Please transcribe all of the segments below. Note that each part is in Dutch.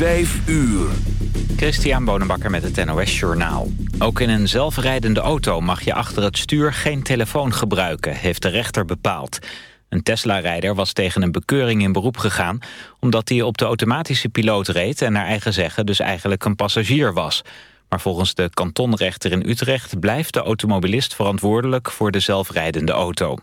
5 uur. Christian Bonenbakker met het NOS Journaal. Ook in een zelfrijdende auto mag je achter het stuur geen telefoon gebruiken, heeft de rechter bepaald. Een Tesla-rijder was tegen een bekeuring in beroep gegaan... omdat hij op de automatische piloot reed en naar eigen zeggen dus eigenlijk een passagier was. Maar volgens de kantonrechter in Utrecht blijft de automobilist verantwoordelijk voor de zelfrijdende auto.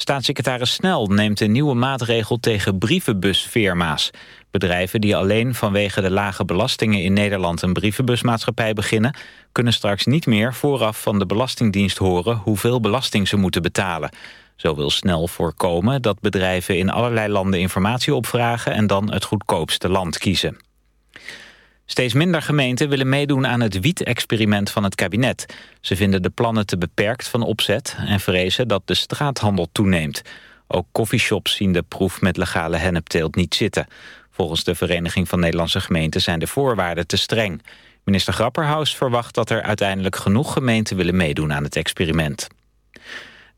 Staatssecretaris Snel neemt een nieuwe maatregel tegen brievenbusfirma's. Bedrijven die alleen vanwege de lage belastingen in Nederland een brievenbusmaatschappij beginnen... kunnen straks niet meer vooraf van de Belastingdienst horen hoeveel belasting ze moeten betalen. Zo wil Snel voorkomen dat bedrijven in allerlei landen informatie opvragen... en dan het goedkoopste land kiezen. Steeds minder gemeenten willen meedoen aan het wiet-experiment van het kabinet. Ze vinden de plannen te beperkt van opzet en vrezen dat de straathandel toeneemt. Ook coffeeshops zien de proef met legale hennepteelt niet zitten. Volgens de Vereniging van Nederlandse Gemeenten zijn de voorwaarden te streng. Minister Grapperhaus verwacht dat er uiteindelijk genoeg gemeenten willen meedoen aan het experiment.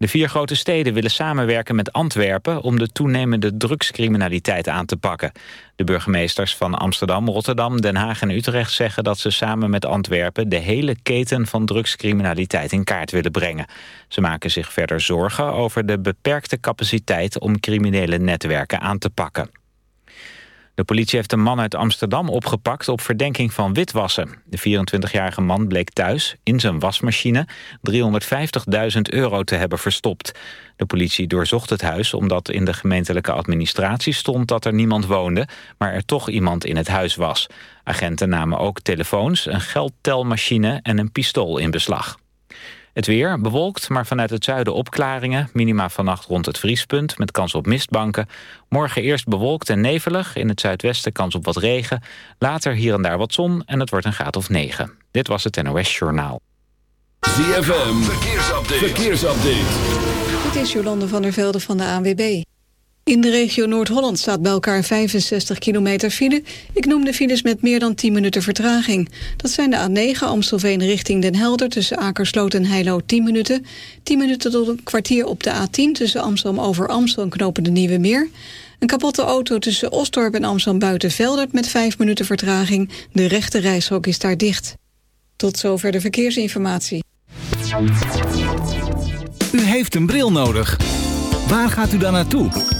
De vier grote steden willen samenwerken met Antwerpen... om de toenemende drugscriminaliteit aan te pakken. De burgemeesters van Amsterdam, Rotterdam, Den Haag en Utrecht... zeggen dat ze samen met Antwerpen... de hele keten van drugscriminaliteit in kaart willen brengen. Ze maken zich verder zorgen over de beperkte capaciteit... om criminele netwerken aan te pakken. De politie heeft een man uit Amsterdam opgepakt op verdenking van witwassen. De 24-jarige man bleek thuis, in zijn wasmachine, 350.000 euro te hebben verstopt. De politie doorzocht het huis omdat in de gemeentelijke administratie stond dat er niemand woonde, maar er toch iemand in het huis was. Agenten namen ook telefoons, een geldtelmachine en een pistool in beslag. Het weer bewolkt, maar vanuit het zuiden opklaringen. Minima vannacht rond het vriespunt met kans op mistbanken. Morgen eerst bewolkt en nevelig. In het zuidwesten kans op wat regen. Later hier en daar wat zon en het wordt een graad of 9. Dit was het NOS Journaal. ZFM, verkeersupdate. verkeersupdate. Dit is Jolande van der Velde van de ANWB. In de regio Noord-Holland staat bij elkaar 65 kilometer file. Ik noem de files met meer dan 10 minuten vertraging. Dat zijn de A9 Amstelveen richting Den Helder... tussen Akersloot en Heilo 10 minuten. 10 minuten tot een kwartier op de A10 tussen Amsterdam over Amstel... en knopen de Nieuwe Meer. Een kapotte auto tussen Osdorp en Amsterdam Buitenveldert... met 5 minuten vertraging. De rechte reishok is daar dicht. Tot zover de verkeersinformatie. U heeft een bril nodig. Waar gaat u dan naartoe?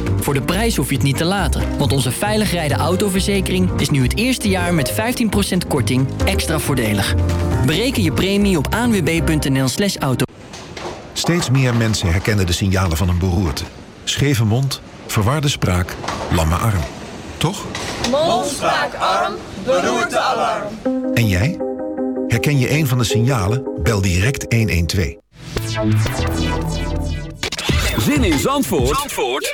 Voor de prijs hoef je het niet te laten, want onze Veilig Rijden Autoverzekering is nu het eerste jaar met 15% korting extra voordelig. Bereken je premie op aanwb.nl slash auto. Steeds meer mensen herkennen de signalen van een beroerte. Scheve mond, verwarde spraak, lamme arm. Toch? Mond, spraak, arm, beroerte, alarm. En jij? Herken je een van de signalen? Bel direct 112. Zin in Zandvoort, Zandvoort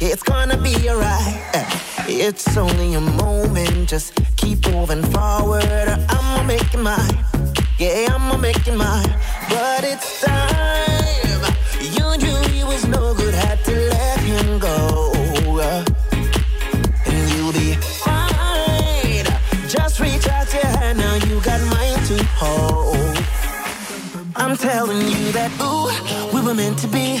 It's gonna be alright. Eh, It's only a moment. Just keep moving forward. I'ma make it mine. Yeah, I'ma make it mine. But it's time. You knew he was no good. Had to let him go. And you'll be fine. Just reach out your hand. Now you got mine to hold. I'm telling you that, ooh, we were meant to be.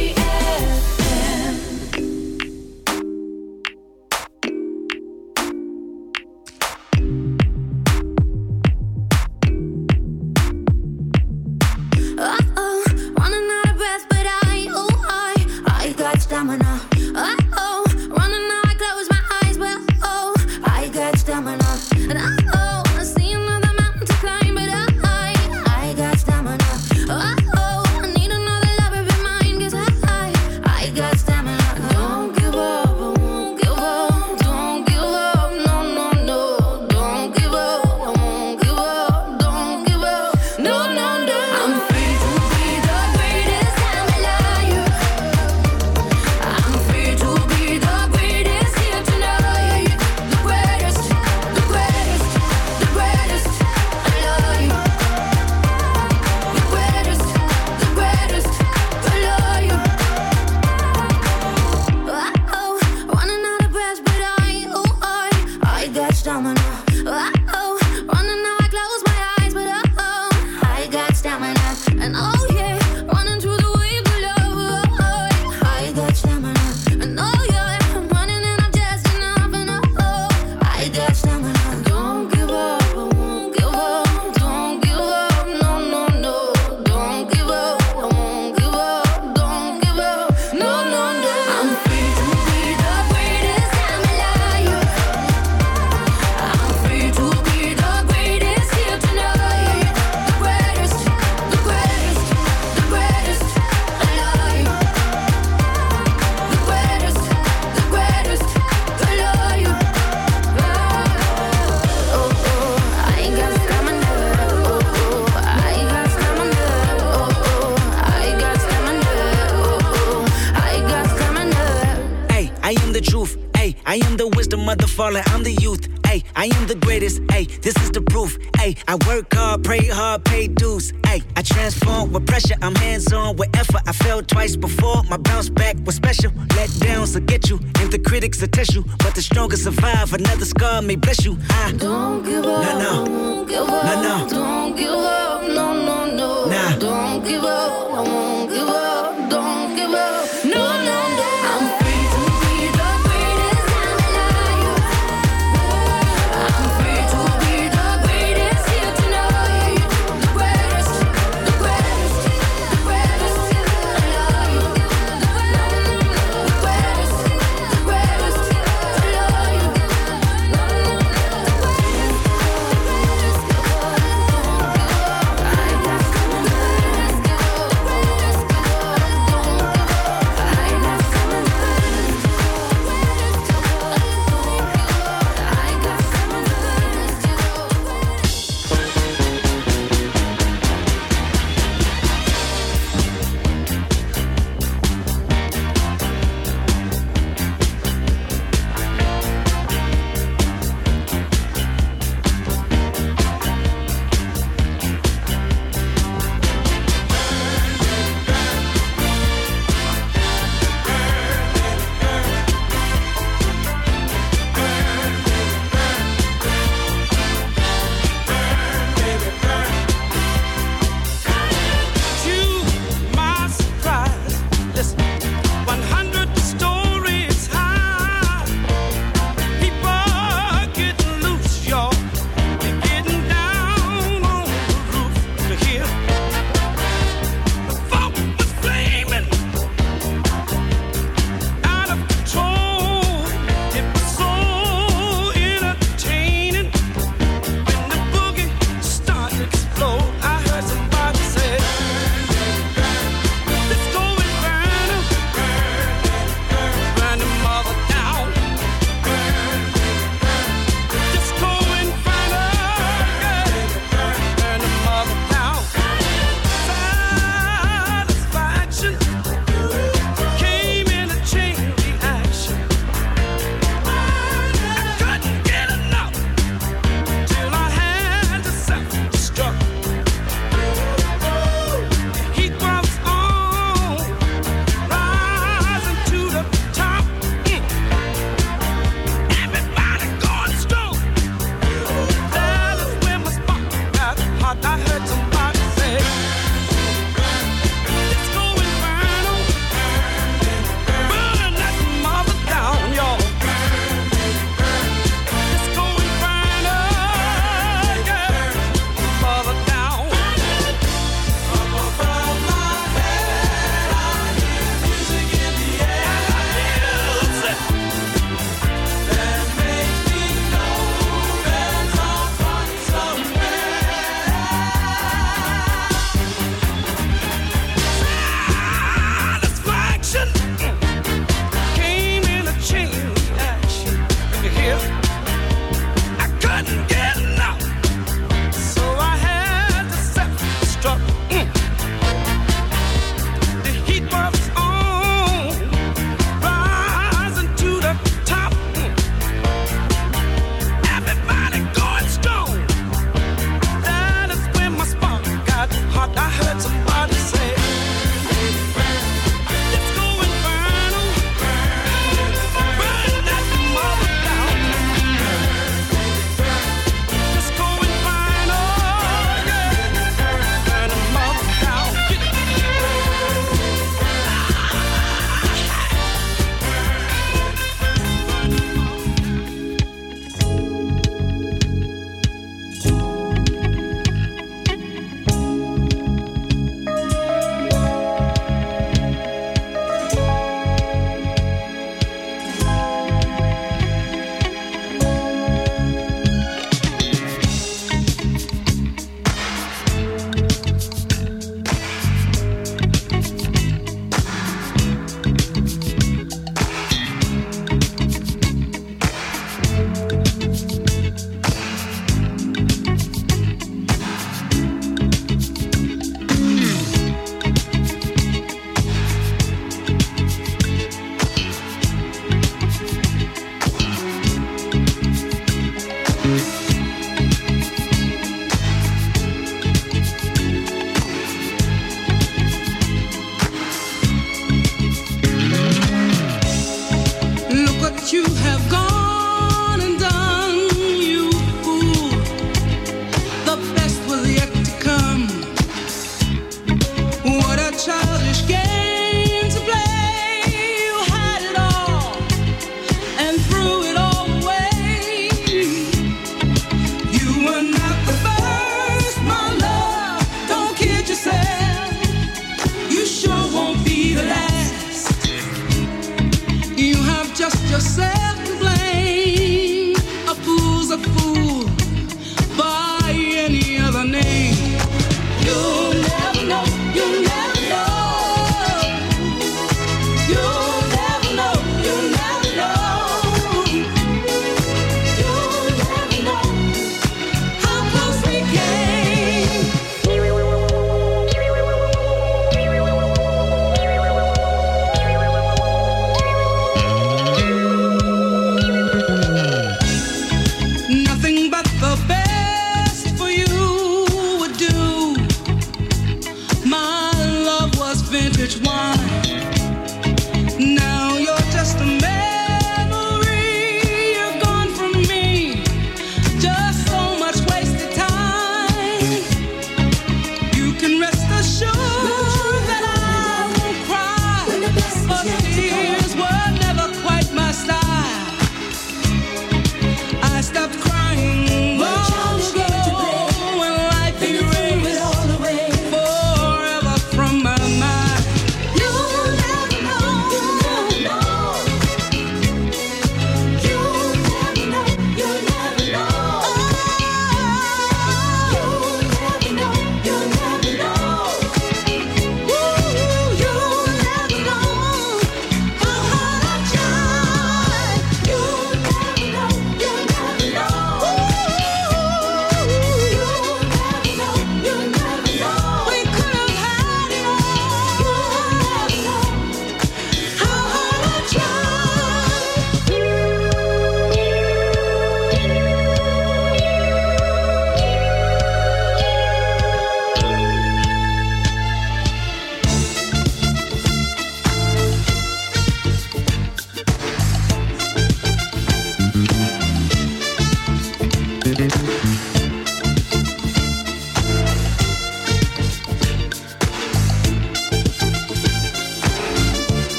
love me, bless you. I don't give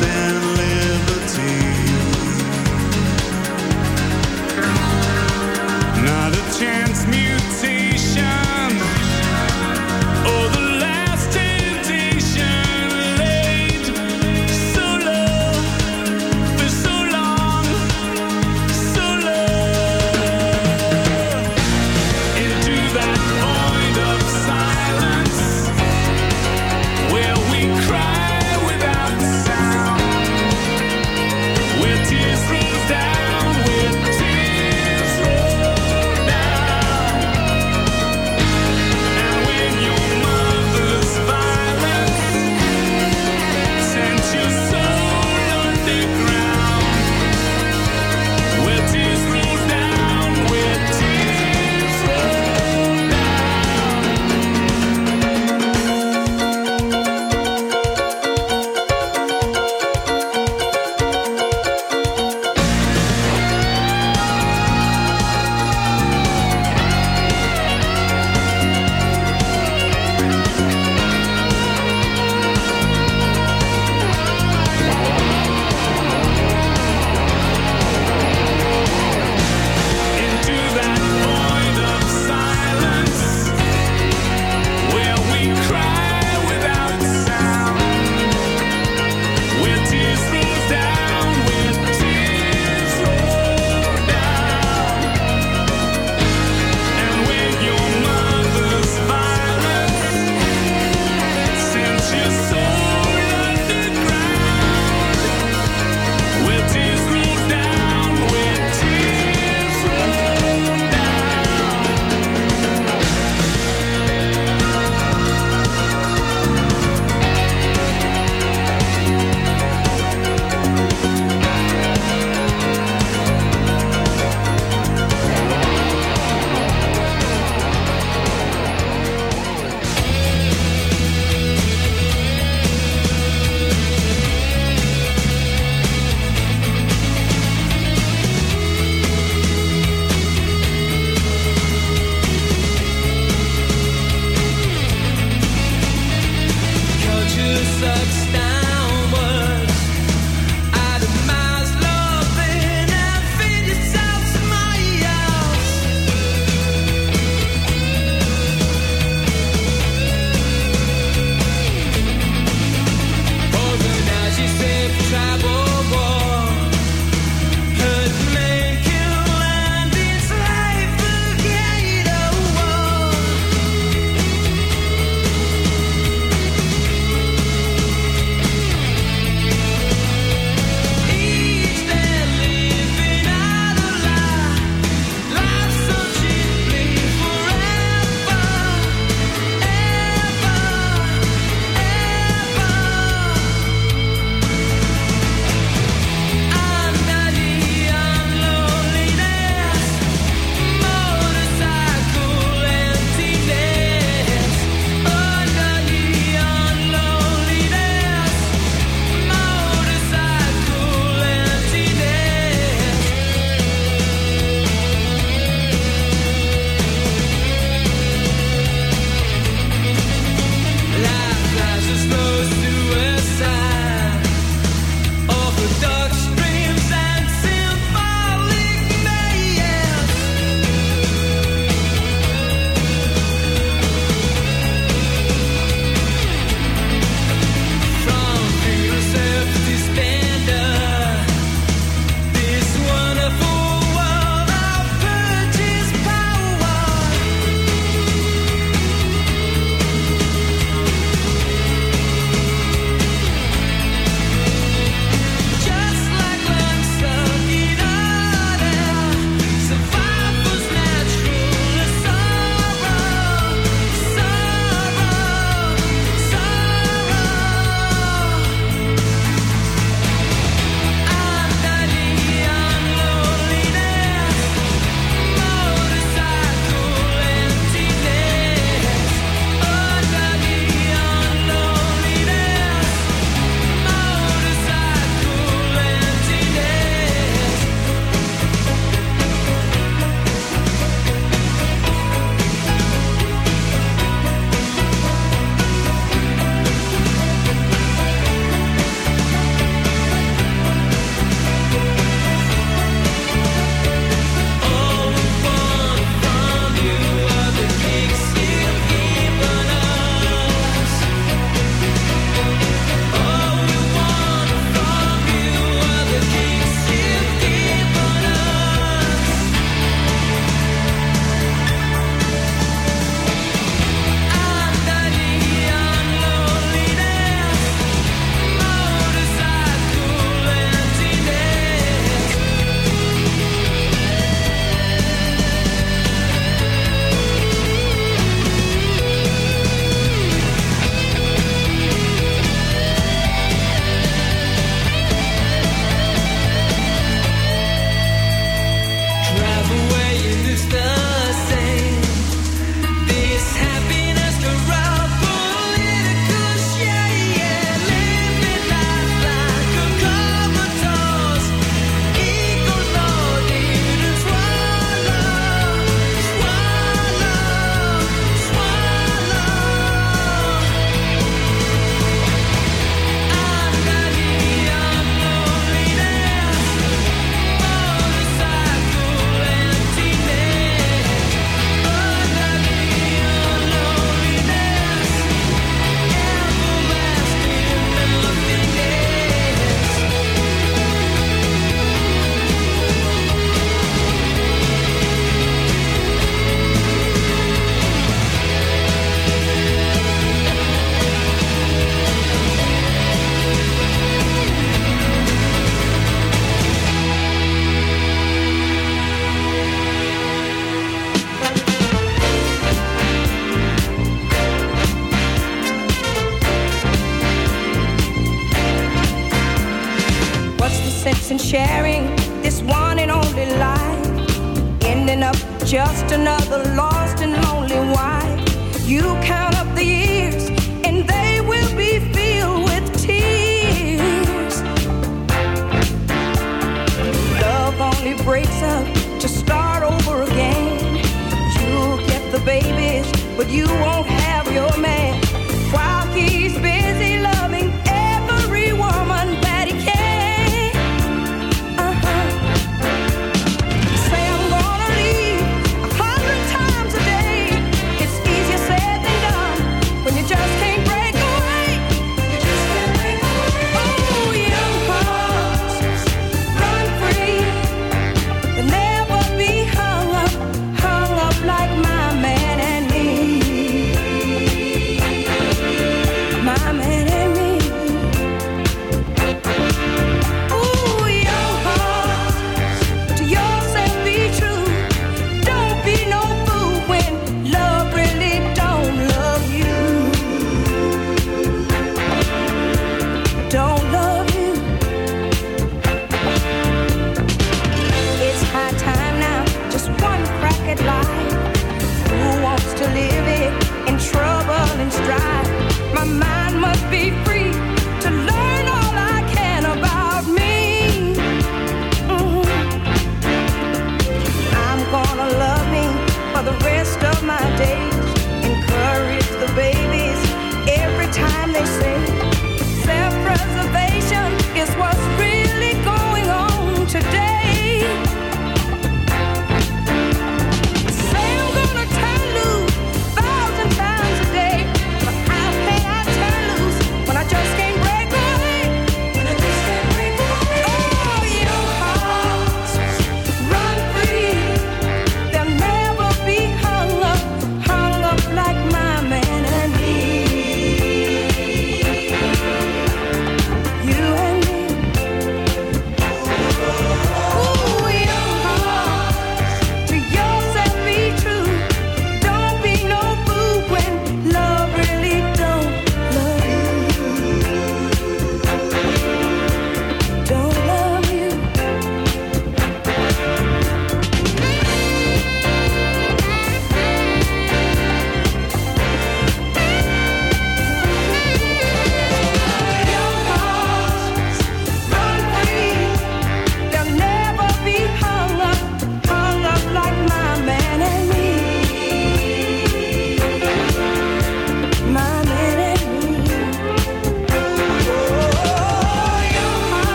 stand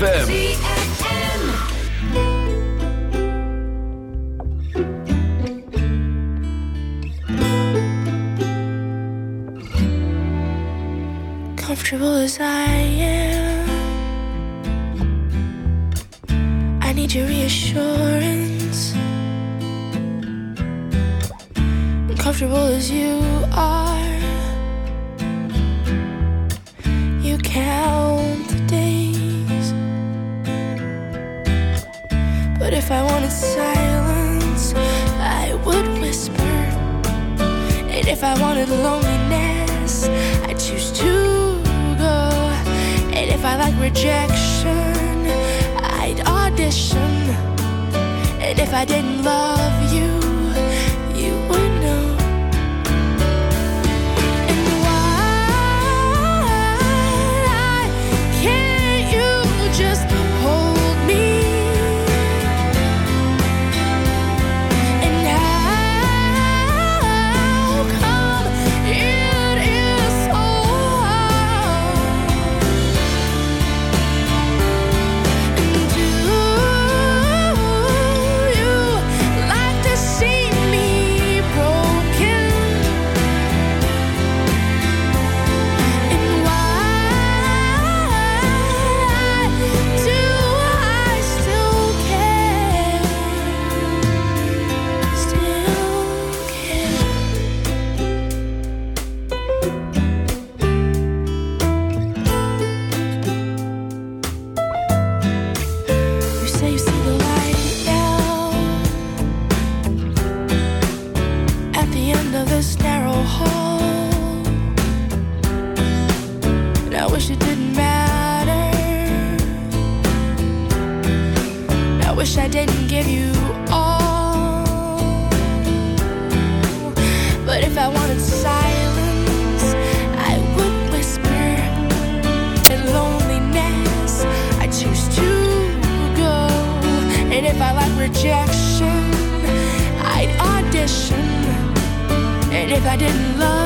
ZFM. Comfortable as I am, I need your reassurance. Comfortable as you are. silence, I would whisper. And if I wanted loneliness, I'd choose to go. And if I like rejection, I'd audition. And if I didn't love, if I didn't love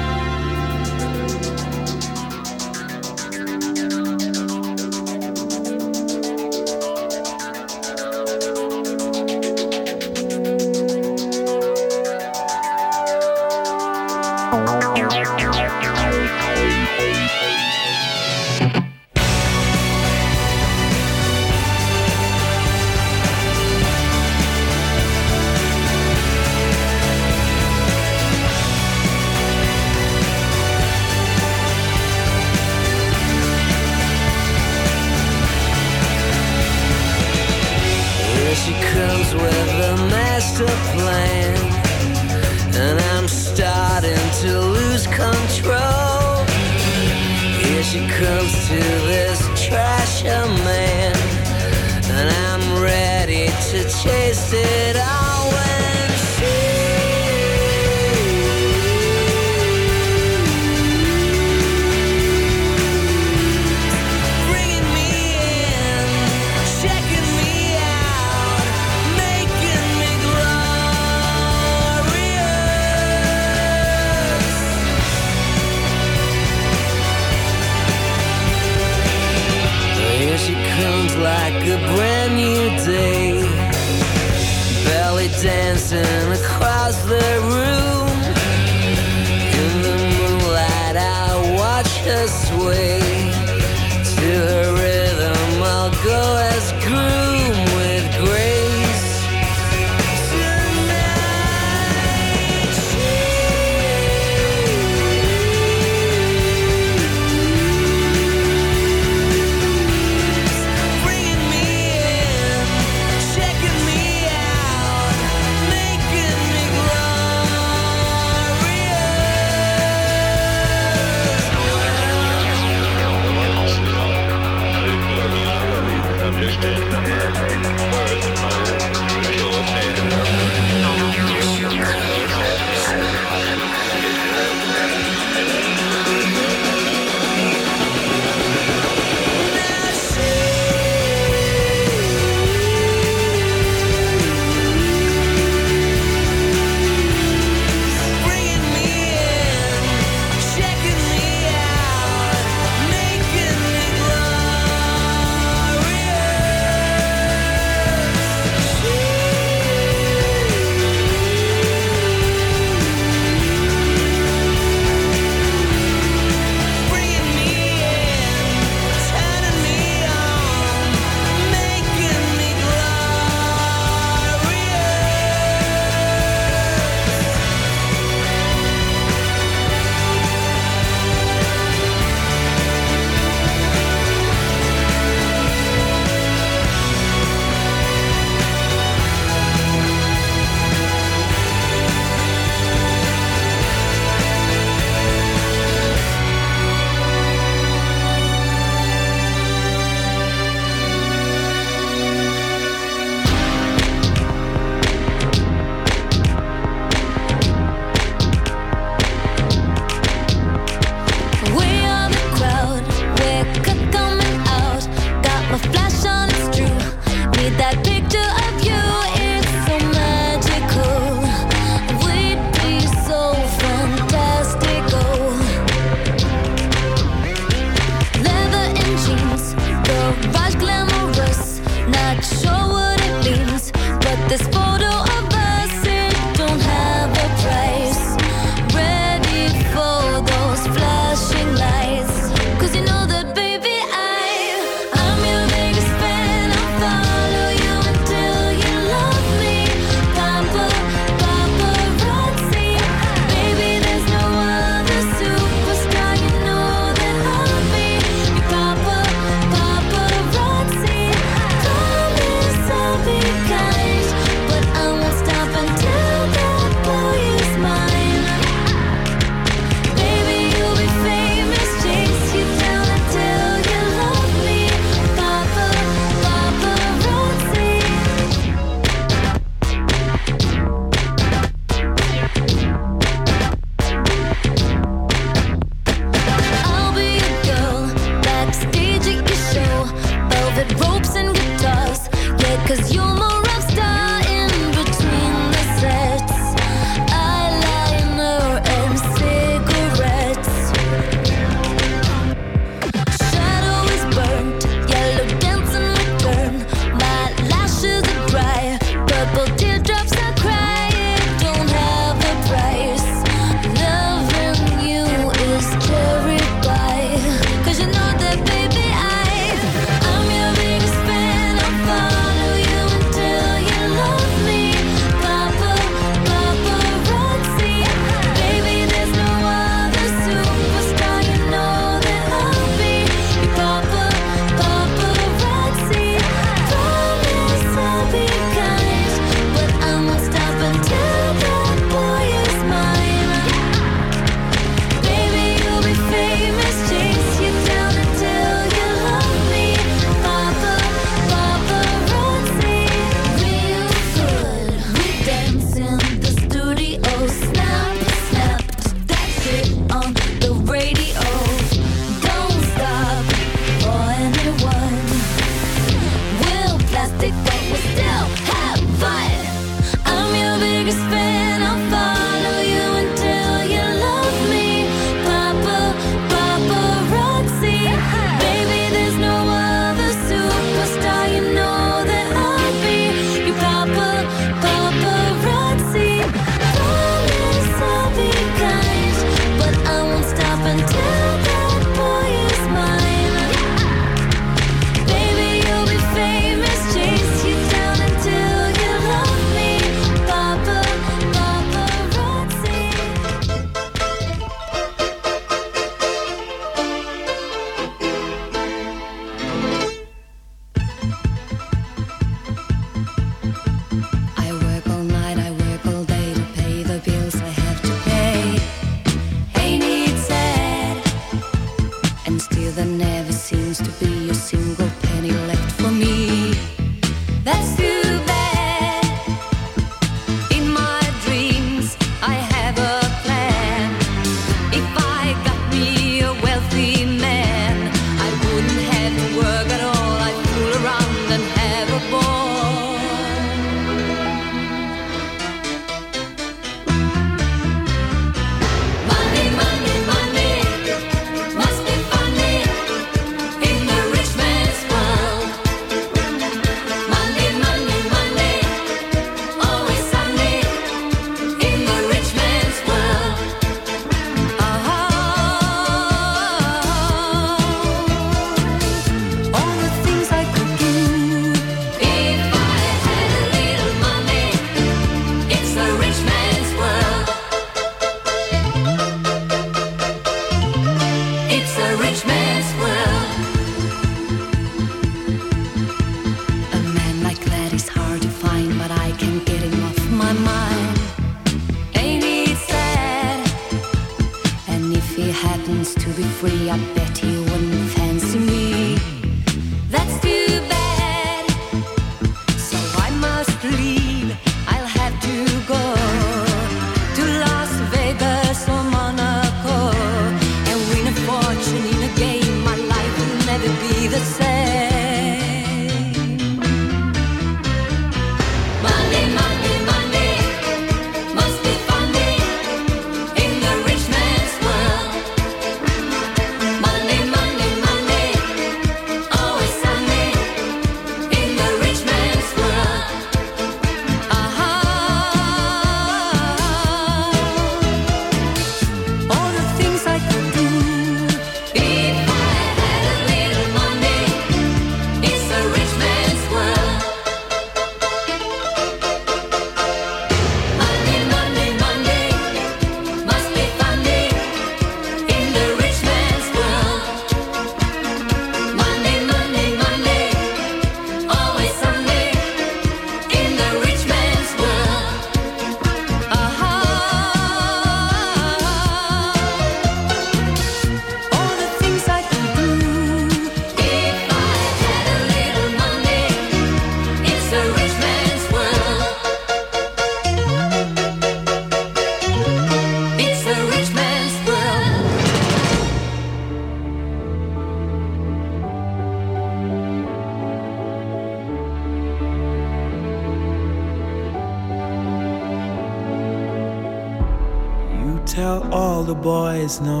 is no